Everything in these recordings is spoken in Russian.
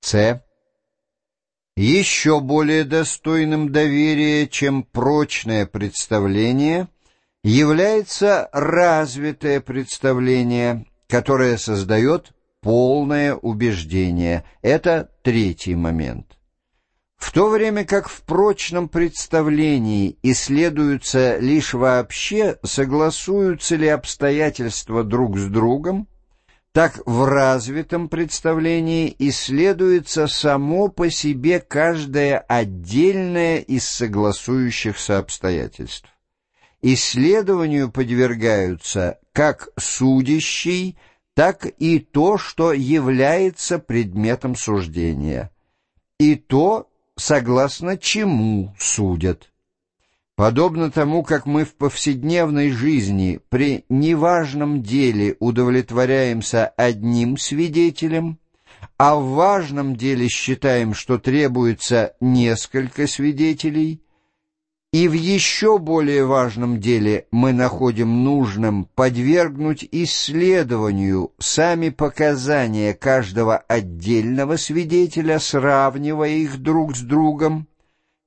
С. Еще более достойным доверия, чем прочное представление, является развитое представление, которое создает полное убеждение. Это третий момент. В то время как в прочном представлении исследуются лишь вообще, согласуются ли обстоятельства друг с другом, так в развитом представлении исследуется само по себе каждое отдельное из согласующихся обстоятельств. Исследованию подвергаются как судящий, так и то, что является предметом суждения, и то, согласно чему судят. Подобно тому, как мы в повседневной жизни при неважном деле удовлетворяемся одним свидетелем, а в важном деле считаем, что требуется несколько свидетелей, и в еще более важном деле мы находим нужным подвергнуть исследованию сами показания каждого отдельного свидетеля, сравнивая их друг с другом,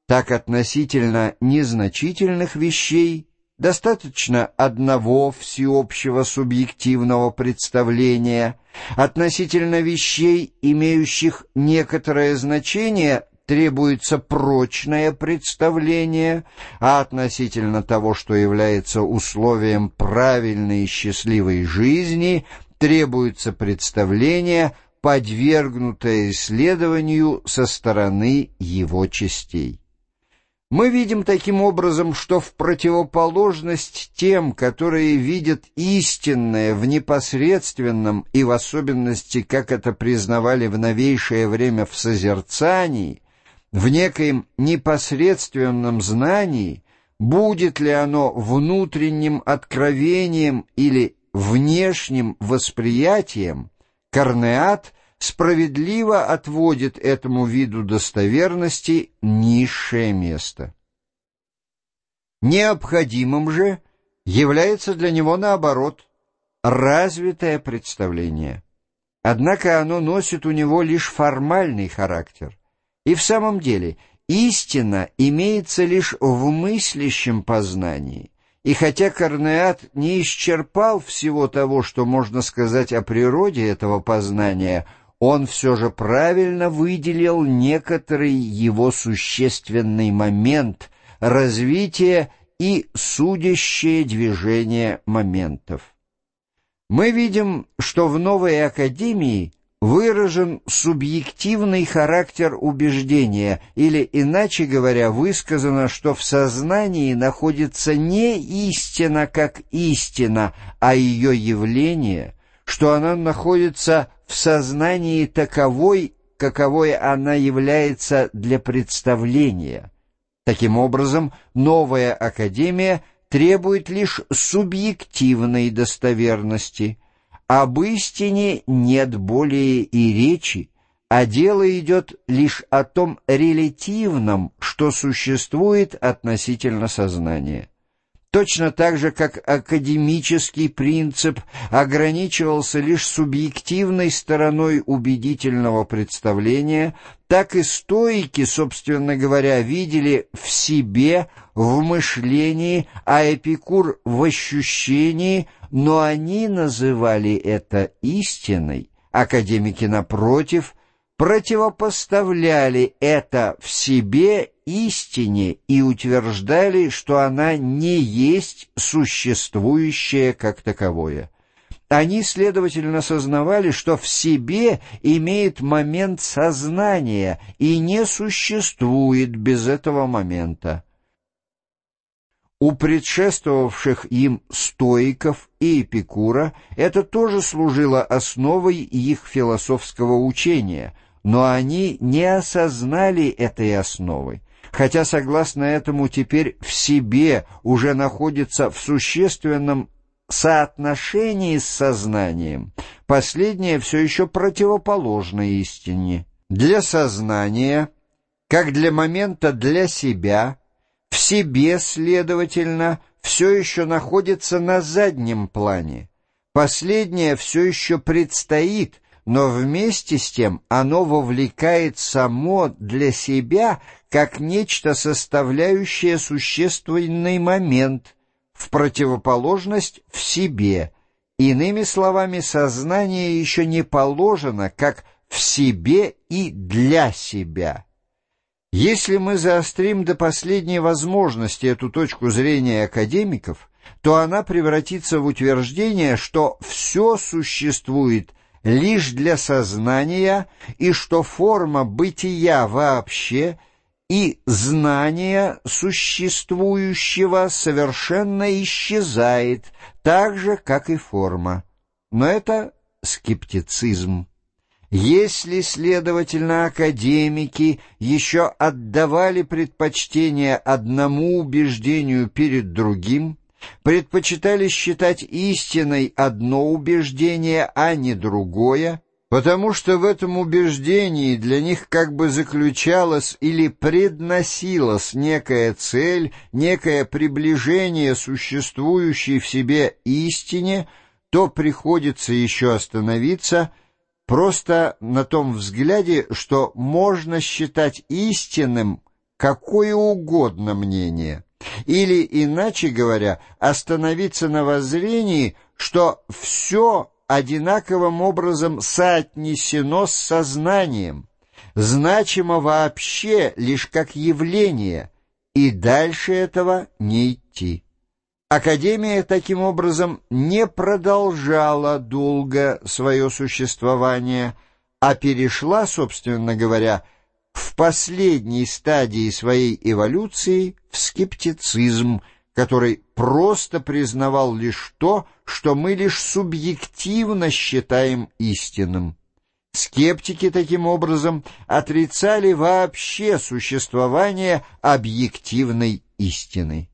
так относительно незначительных вещей достаточно одного всеобщего субъективного представления, относительно вещей, имеющих некоторое значение, требуется прочное представление, а относительно того, что является условием правильной и счастливой жизни, требуется представление, подвергнутое исследованию со стороны его частей. Мы видим таким образом, что в противоположность тем, которые видят истинное в непосредственном и в особенности, как это признавали в новейшее время в созерцании, в некоем непосредственном знании, будет ли оно внутренним откровением или внешним восприятием, Корнеат – справедливо отводит этому виду достоверности низшее место. Необходимым же является для него, наоборот, развитое представление. Однако оно носит у него лишь формальный характер. И в самом деле истина имеется лишь в мыслящем познании. И хотя Корнеат не исчерпал всего того, что можно сказать о природе этого познания – он все же правильно выделил некоторый его существенный момент развития и судящее движение моментов. Мы видим, что в новой академии выражен субъективный характер убеждения, или, иначе говоря, высказано, что в сознании находится не истина как истина, а ее явление, что она находится в сознании таковой, каковой она является для представления. Таким образом, новая академия требует лишь субъективной достоверности. Об истине нет более и речи, а дело идет лишь о том релятивном, что существует относительно сознания. Точно так же, как академический принцип ограничивался лишь субъективной стороной убедительного представления, так и стоики, собственно говоря, видели в себе, в мышлении, а Эпикур в ощущении, но они называли это истиной. Академики, напротив, противопоставляли это в себе истине и утверждали, что она не есть существующее как таковое. Они, следовательно, сознавали, что в себе имеет момент сознания и не существует без этого момента. У предшествовавших им стоиков и эпикура это тоже служило основой их философского учения, но они не осознали этой основы хотя, согласно этому, теперь в себе уже находится в существенном соотношении с сознанием, последнее все еще противоположно истине. Для сознания, как для момента для себя, в себе, следовательно, все еще находится на заднем плане. Последнее все еще предстоит, но вместе с тем оно вовлекает само для себя как нечто составляющее существенный момент, в противоположность в себе. Иными словами, сознание еще не положено как в себе и для себя. Если мы заострим до последней возможности эту точку зрения академиков, то она превратится в утверждение, что все существует лишь для сознания и что форма бытия вообще и знание существующего совершенно исчезает, так же, как и форма. Но это скептицизм. Если, следовательно, академики еще отдавали предпочтение одному убеждению перед другим, предпочитали считать истиной одно убеждение, а не другое, потому что в этом убеждении для них как бы заключалась или предносилась некая цель, некое приближение существующей в себе истине, то приходится еще остановиться – просто на том взгляде, что можно считать истинным какое угодно мнение, или, иначе говоря, остановиться на воззрении, что все одинаковым образом соотнесено с сознанием, значимо вообще лишь как явление, и дальше этого не идти. Академия таким образом не продолжала долго свое существование, а перешла, собственно говоря, в последней стадии своей эволюции в скептицизм, который просто признавал лишь то, что мы лишь субъективно считаем истинным. Скептики таким образом отрицали вообще существование объективной истины.